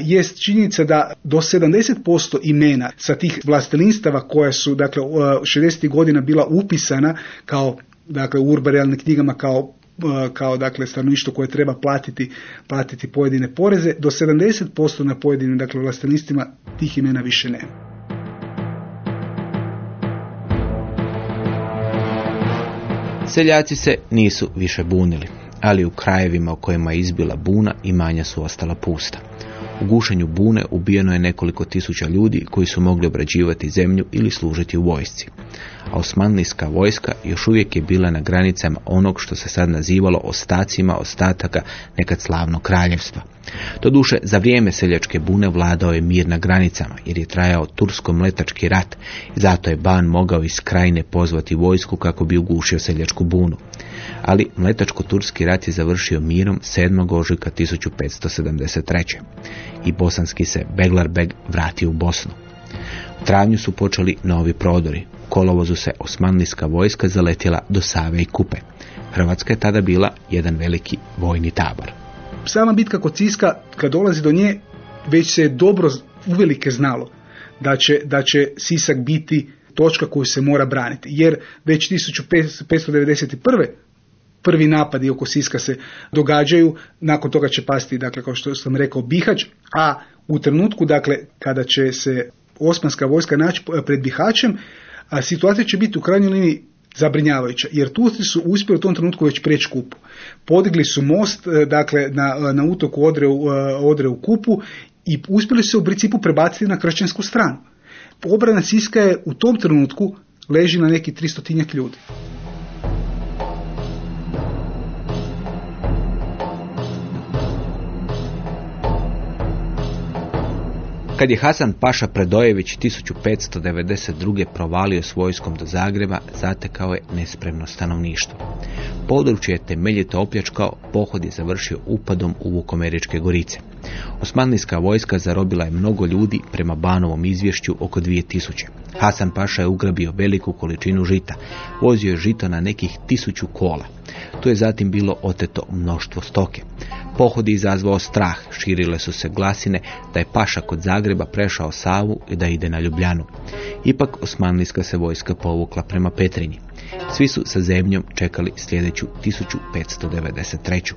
Speaker 4: jest činjenica da do 70% imena sa tih vlastelinstava koja su dakle 60. godina bila upisana kao dakle u urbarijalnim knjigama kao kao dakle stanovništvo koje treba platiti, platiti pojedine poreze, do 70% na pojedinim dakle vlastenistima tih imena više nema.
Speaker 2: Seljaci se nisu više bunili, ali u krajevima u kojima je izbila buna imanja su ostala pusta. U gušenju bune ubijeno je nekoliko tisuća ljudi koji su mogli obrađivati zemlju ili služiti u vojsci. A osmanlijska vojska još uvijek je bila na granicama onog što se sad nazivalo ostacima ostataka nekad slavnog kraljevstva. Doduše, za vrijeme seljačke bune vladao je mir na granicama, jer je trajao tursko-mletački rat i zato je ban mogao iz krajine pozvati vojsku kako bi ugušio seljačku bunu. Ali mletačko-turski rat je završio mirom 7. ožujka 1573. I bosanski se Beglarbeg vratio u Bosnu. U travnju su počeli novi prodori. Kolovozu se osmanlijska vojska zaletjela do Save i Kupe. Hrvatska je tada bila jedan veliki vojni tabor
Speaker 4: sama bitka kod Ciska, kad dolazi do nje, već se je dobro uvelike znalo da će, da će Sisak biti točka koju se mora braniti. Jer već 1591. prvi napadi oko Siska se događaju, nakon toga će pasti, dakle, kao što sam rekao, Bihać, a u trenutku, dakle, kada će se osmanska vojska naći pred Bihaćem, a situacija će biti u krajnjoj liniji zabrinjavajuća, jer Turci su uspjeli u tom trenutku već preći kupu. Podigli su most e, dakle, na, na utoku Odre, e, Odre u kupu i uspjeli su se u principu prebaciti na kršćansku stranu. Obrana Siska je u tom trenutku leži na neki tristotinjak ljudi.
Speaker 2: Kad je Hasan Paša Predojević 1592. provalio s vojskom do Zagreba, zatekao je nespremno stanovništvo. Područje je temeljito opljačkao, pohod je završio upadom u Vukomeričke gorice. Osmanlijska vojska zarobila je mnogo ljudi prema Banovom izvješću oko 2000. Hasan Paša je ugrabio veliku količinu žita. Vozio je žito na nekih tisuću kola. Tu je zatim bilo oteto mnoštvo stoke. Pohod je izazvao strah, širile su se glasine da je Paša kod Zagreba prešao Savu i da ide na Ljubljanu. Ipak osmanlijska se vojska povukla prema Petrinji. Svi su sa zemljom čekali sljedeću 1593.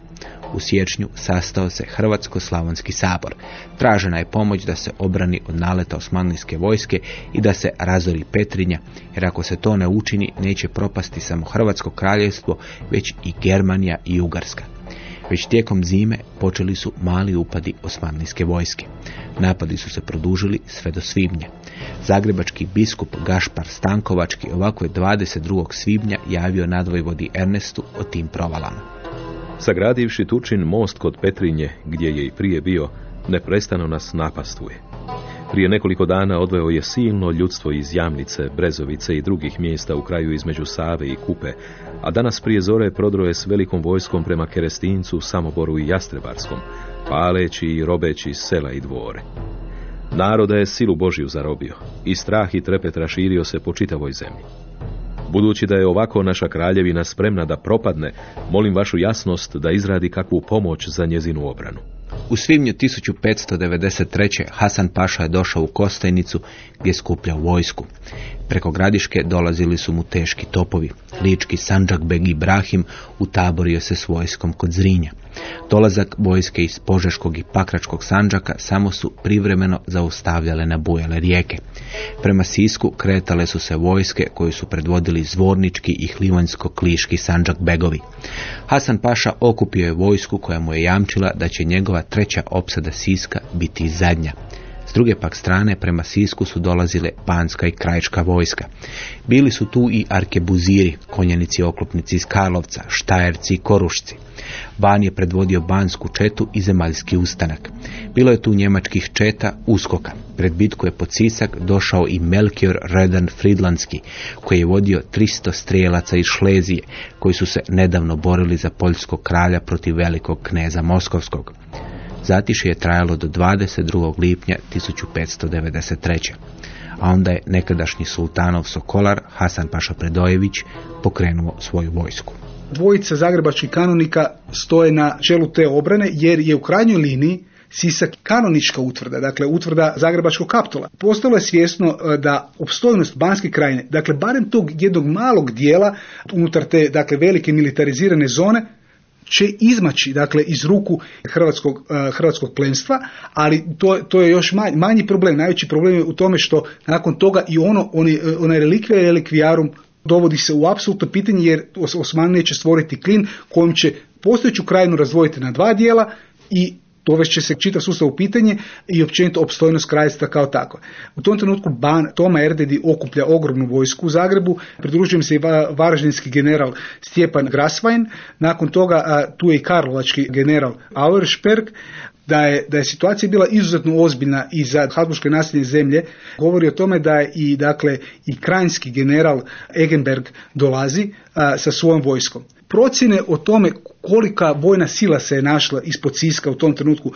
Speaker 2: U siječnju sastao se Hrvatsko-Slavonski sabor. Tražena je pomoć da se obrani od naleta osmanlijske vojske i da se razori Petrinja, jer ako se to ne učini neće propasti samo Hrvatsko kraljevstvo, već i Germanija i Ugarska. Već tijekom zime počeli su mali upadi osmanlijske vojske. Napadi su se produžili sve do svibnja. Zagrebački biskup Gašpar Stankovački ovako je 22. svibnja javio nadvojvodi Ernestu o tim provalama.
Speaker 3: Sagradivši tučin most kod Petrinje, gdje je i prije bio, neprestano nas napastuje. Prije nekoliko dana odveo je silno ljudstvo iz Jamnice, Brezovice i drugih mjesta u kraju između Save i Kupe, a danas prije zore prodroje s velikom vojskom prema Kerestincu, Samoboru i Jastrebarskom, paleći i robeći sela i dvore. Naroda je silu Božiju zarobio i strah i trepet raširio se po čitavoj zemlji. Budući da je ovako naša kraljevina spremna da propadne, molim vašu jasnost da izradi kakvu pomoć za njezinu obranu.
Speaker 2: U svibnju 1593. Hasan Paša je došao u Kostajnicu gdje je skupljao vojsku. Preko gradiške dolazili su mu teški topovi. Lički Sanđak Beg Ibrahim utaborio se s vojskom kod Zrinja. Dolazak vojske iz Požeškog i Pakračkog Sanđaka samo su privremeno zaustavljale na bujale rijeke. Prema Sisku kretale su se vojske koje su predvodili Zvornički i Hlivanjsko-Kliški Sanđak Begovi. Hasan Paša okupio je vojsku koja mu je jamčila da će njegova treća opsada Siska biti zadnja. S druge pak strane prema Sisku su dolazile panska i krajička vojska. Bili su tu i arkebuziri, konjenici oklopnici iz Karlovca, štajerci i korušci. Ban je predvodio bansku četu i zemaljski ustanak. Bilo je tu njemačkih četa uskoka. Pred bitku je pod Sisak došao i Melchior Redan Fridlandski, koji je vodio 300 strijelaca iz Šlezije, koji su se nedavno borili za poljskog kralja protiv velikog kneza Moskovskog. Zatišje je trajalo do 22. lipnja 1593. A onda je nekadašnji sultanov Sokolar Hasan Paša Predojević pokrenuo svoju vojsku.
Speaker 4: Dvojica zagrebačkih kanonika stoje na čelu te obrane jer je u krajnjoj liniji Sisak kanonička utvrda, dakle utvrda Zagrebačkog kaptola. Postalo je svjesno e, da opstojnost Banske krajine, dakle barem tog jednog malog dijela unutar te dakle velike militarizirane zone će izmaći dakle iz ruku hrvatskog, uh, hrvatskog plenstva, ali to, to je još manji, manji problem. Najveći problem je u tome što nakon toga i ono, oni, onaj relikvija relikvijarum dovodi se u apsolutno pitanje jer Osmanlije će stvoriti klin kojim će postojeću krajinu razdvojiti na dva dijela i dovest će se čitav sustav u pitanje i općenito opstojnost krajstva kao tako. U tom trenutku ban Toma Erdedi okuplja ogromnu vojsku u Zagrebu, pridružujem se i varaždinski general Stjepan Grasvajn, nakon toga tu je i karlovački general Auersperg, da je, da je situacija bila izuzetno ozbiljna i za Habsburgske nasljednje zemlje, govori o tome da je i, dakle, i krajinski general Egenberg dolazi sa svojom vojskom. Procjene o tome kolika vojna sila se je našla ispod Siska u tom trenutku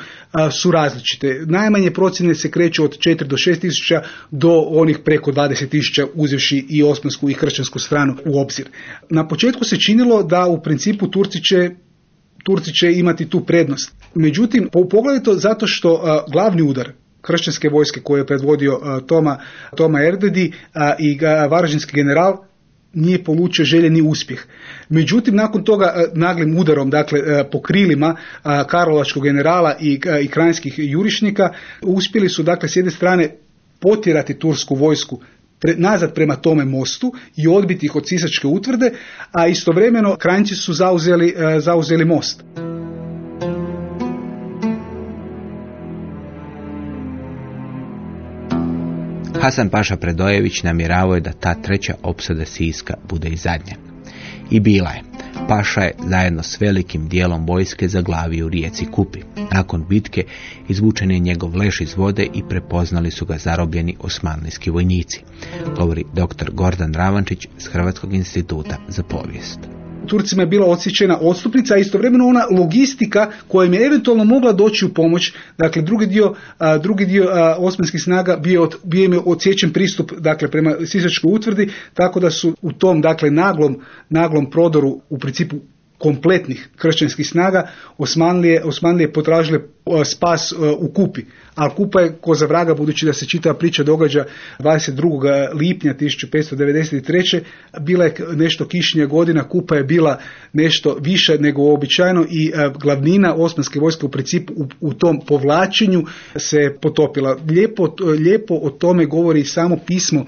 Speaker 4: su različite. Najmanje procjene se kreću od 4 do 6 tisuća do onih preko 20 tisuća uzevši i osmansku i kršćansku stranu u obzir. Na početku se činilo da u principu Turci će Turci će imati tu prednost. Međutim, pogledajte zato što glavni udar kršćanske vojske koje je predvodio Toma, Toma Erdedi i varaždinski general nije polučio željeni uspjeh. Međutim, nakon toga naglim udarom, dakle po krilima Karlovačkog generala i, i krajinskih jurišnika, uspjeli su dakle s jedne strane potjerati tursku vojsku nazad prema tome mostu i odbiti ih od Sisačke utvrde, a istovremeno Kranjci su zauzeli, zauzeli most.
Speaker 2: Hasan Paša Predojević namjeravao je da ta treća opsada Siska bude i zadnja. I bila je. Paša je zajedno s velikim dijelom vojske zaglavio u rijeci Kupi. Nakon bitke izvučen je njegov leš iz vode i prepoznali su ga zarobljeni osmanlijski vojnici. Govori dr. Gordan Ravančić s Hrvatskog instituta za povijest.
Speaker 4: Turcima je bila odsječena odstupnica, a istovremeno ona logistika koja im je eventualno mogla doći u pomoć. Dakle, drugi dio, drugi dio osmanskih snaga bio, od, bio im je odsječen pristup dakle, prema Sisačkoj utvrdi, tako da su u tom dakle, naglom, naglom prodoru u principu kompletnih kršćanskih snaga Osmanlije, Osmanlije potražile spas u Kupi. A Kupa je ko za vraga, budući da se čitava priča događa 22. lipnja 1593. Bila je nešto kišnja godina, Kupa je bila nešto više nego običajno i glavnina osmanske vojske u principu u, u tom povlačenju se potopila. Lijepo, lijepo o tome govori samo pismo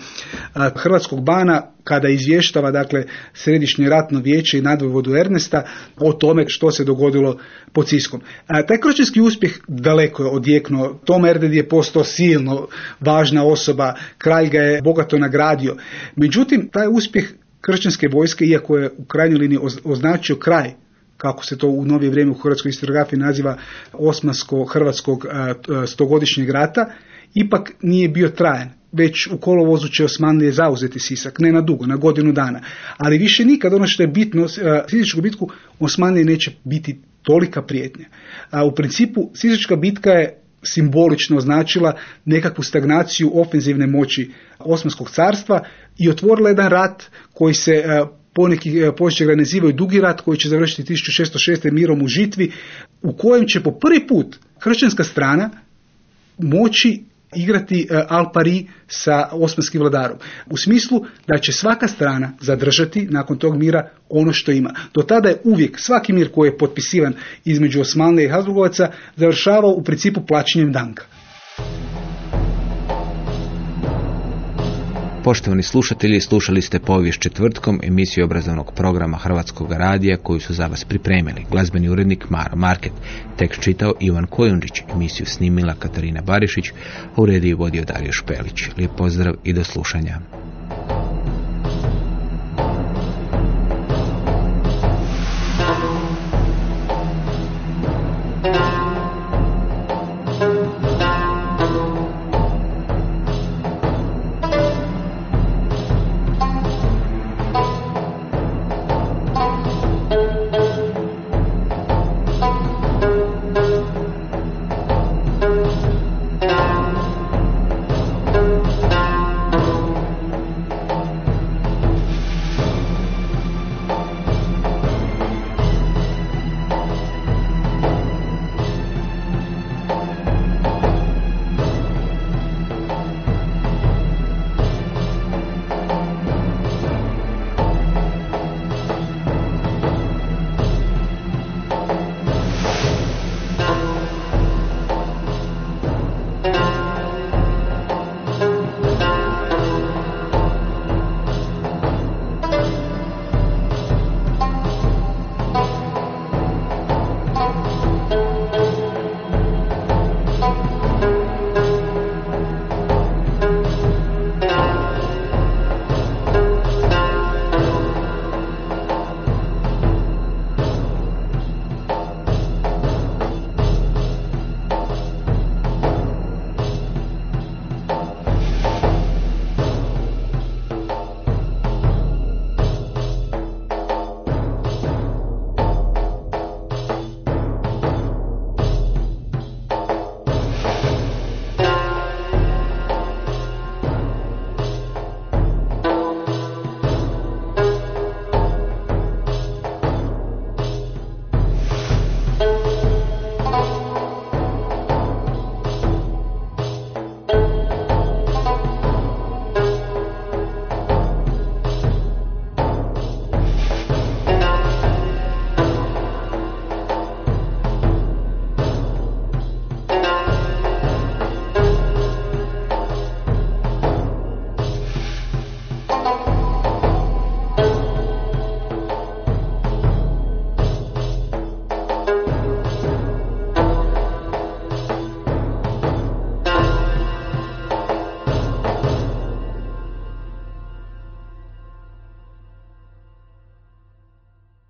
Speaker 4: hrvatskog bana kada izvještava dakle središnje ratno vijeće i nadvojvodu Ernesta o tome što se dogodilo pod Ciskom. A, taj kročinski uspjeh daleko je odjeknuo. Tom Erded je postao silno važna osoba, kralj ga je bogato nagradio. Međutim, taj uspjeh kršćanske vojske, iako je u krajnjoj liniji oz- označio kraj kako se to u novije vrijeme u hrvatskoj historiografiji naziva osmansko-hrvatskog a, t- stogodišnjeg rata, ipak nije bio trajan. Već u kolovozu će Osmanlije zauzeti Sisak, ne na dugo, na godinu dana. Ali više nikad ono što je bitno, s- a, Sisačku bitku Osmanlije neće biti tolika prijetnja. U principu Sisačka bitka je simbolično označila nekakvu stagnaciju ofenzivne moći Osmanskog carstva i otvorila jedan rat koji se e, poneki e, poviješće ga nazivaju dugi rat koji će završiti 1606. mirom u Žitvi u kojem će po prvi put kršćanska strana moći igrati e, al pari sa osmanskim vladarom. U smislu da će svaka strana zadržati nakon tog mira ono što ima. Do tada je uvijek svaki mir koji je potpisivan između Osmanlije i Habsburgovaca završavao u principu plaćanjem danka.
Speaker 2: Poštovani slušatelji, slušali ste povijest četvrtkom emisiju obrazovnog programa Hrvatskog radija koju su za vas pripremili. Glazbeni urednik Maro Market, tekst čitao Ivan Kojundžić, emisiju snimila Katarina Barišić, a u rediji vodio Dario Špelić. Lijep pozdrav i do slušanja.